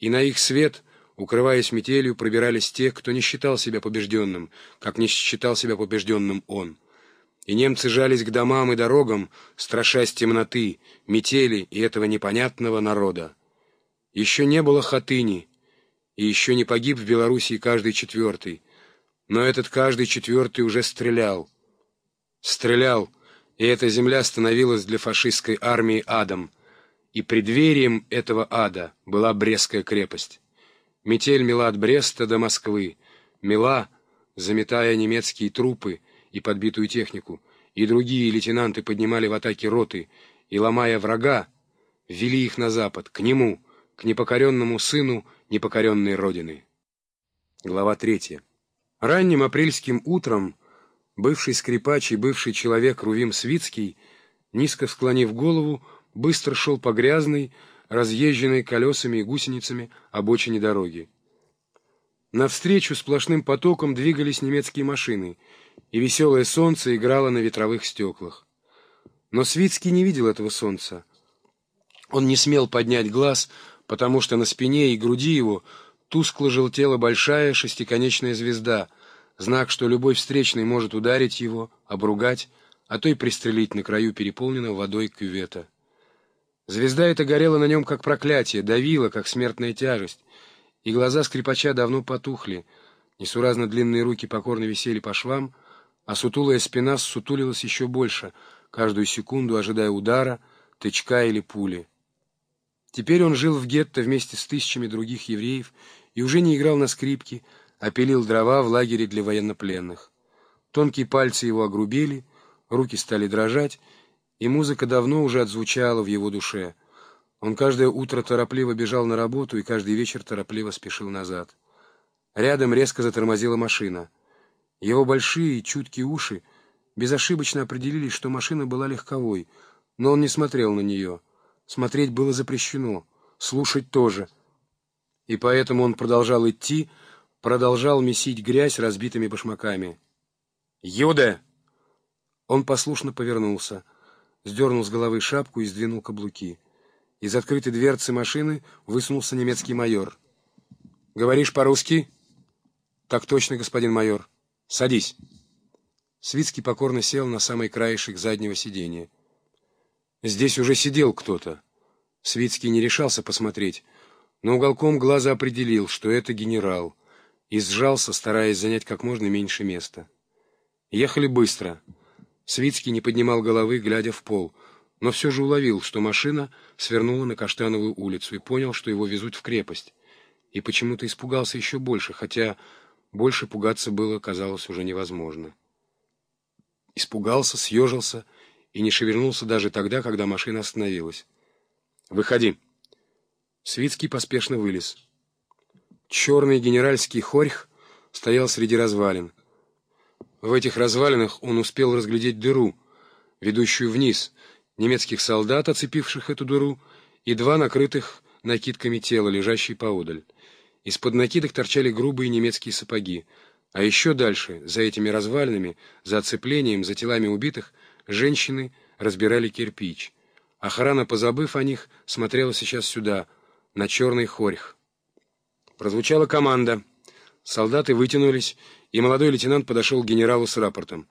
и на их свет, укрываясь метелью, пробирались те, кто не считал себя побежденным, как не считал себя побежденным он. И немцы жались к домам и дорогам, страшась темноты, метели и этого непонятного народа. Еще не было хатыни, и еще не погиб в Белоруссии каждый четвертый, но этот каждый четвертый уже стрелял. Стрелял, и эта земля становилась для фашистской армии адом, и преддверием этого ада была Брестская крепость. Метель мела от Бреста до Москвы, мела, заметая немецкие трупы и подбитую технику, и другие лейтенанты поднимали в атаке роты, и, ломая врага, вели их на запад, к нему, к непокоренному сыну непокоренной родины. Глава третья. Ранним апрельским утром бывший скрипач и бывший человек Рувим Свицкий, низко склонив голову, быстро шел по грязной, разъезженной колесами и гусеницами обочине дороги. Навстречу сплошным потоком двигались немецкие машины, и веселое солнце играло на ветровых стеклах. Но Свицкий не видел этого солнца. Он не смел поднять глаз, потому что на спине и груди его тускло желтела большая шестиконечная звезда, знак, что любой встречный может ударить его, обругать, а то и пристрелить на краю переполненного водой кювета. Звезда эта горела на нем как проклятие, давила, как смертная тяжесть, и глаза скрипача давно потухли, несуразно длинные руки покорно висели по швам, а сутулая спина сутулилась еще больше, каждую секунду ожидая удара, тычка или пули. Теперь он жил в гетто вместе с тысячами других евреев и уже не играл на скрипке, а пилил дрова в лагере для военнопленных. Тонкие пальцы его огрубели, руки стали дрожать, и музыка давно уже отзвучала в его душе. Он каждое утро торопливо бежал на работу и каждый вечер торопливо спешил назад. Рядом резко затормозила машина. Его большие чуткие уши безошибочно определили, что машина была легковой, но он не смотрел на нее. Смотреть было запрещено, слушать тоже. И поэтому он продолжал идти, продолжал месить грязь разбитыми башмаками. «Юда!» Он послушно повернулся сдернул с головы шапку и сдвинул каблуки. Из открытой дверцы машины высунулся немецкий майор. «Говоришь по-русски?» «Так точно, господин майор. Садись». Свицкий покорно сел на самый краешек заднего сиденья. Здесь уже сидел кто-то. Свицкий не решался посмотреть, но уголком глаза определил, что это генерал, и сжался, стараясь занять как можно меньше места. Ехали быстро — Свицкий не поднимал головы, глядя в пол, но все же уловил, что машина свернула на Каштановую улицу и понял, что его везут в крепость. И почему-то испугался еще больше, хотя больше пугаться было, казалось, уже невозможно. Испугался, съежился и не шевельнулся даже тогда, когда машина остановилась. «Выходи!» Свицкий поспешно вылез. Черный генеральский хорьх стоял среди развалин. В этих развалинах он успел разглядеть дыру, ведущую вниз, немецких солдат, оцепивших эту дыру, и два накрытых накидками тела, лежащие поодаль. Из-под накидок торчали грубые немецкие сапоги, а еще дальше, за этими развалинами, за оцеплением, за телами убитых, женщины разбирали кирпич. Охрана, позабыв о них, смотрела сейчас сюда, на черный хорьх. Прозвучала команда. Солдаты вытянулись и молодой лейтенант подошел к генералу с рапортом.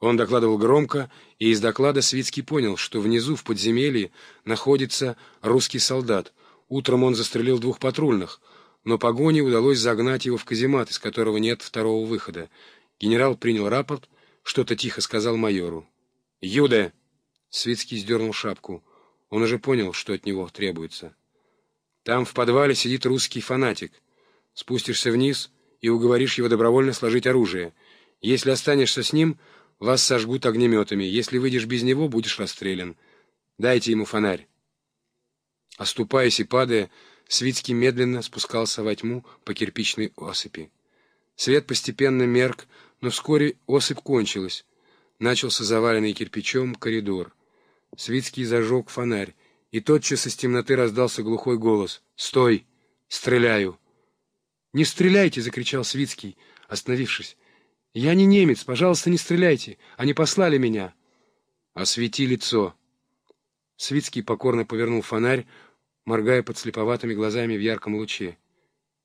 Он докладывал громко, и из доклада Свицкий понял, что внизу, в подземелье, находится русский солдат. Утром он застрелил двух патрульных, но погоне удалось загнать его в каземат, из которого нет второго выхода. Генерал принял рапорт, что-то тихо сказал майору. «Юде!» Свицкий сдернул шапку. Он уже понял, что от него требуется. «Там в подвале сидит русский фанатик. Спустишься вниз — и уговоришь его добровольно сложить оружие. Если останешься с ним, вас сожгут огнеметами. Если выйдешь без него, будешь расстрелян. Дайте ему фонарь. Оступаясь и падая, Свицкий медленно спускался во тьму по кирпичной осыпи. Свет постепенно мерк, но вскоре осыпь кончилась. Начался заваленный кирпичом коридор. Свицкий зажег фонарь, и тотчас из темноты раздался глухой голос. «Стой! Стреляю!» «Не стреляйте!» — закричал Свицкий, остановившись. «Я не немец, пожалуйста, не стреляйте! Они послали меня!» «Освети лицо!» Свицкий покорно повернул фонарь, моргая подслеповатыми глазами в ярком луче.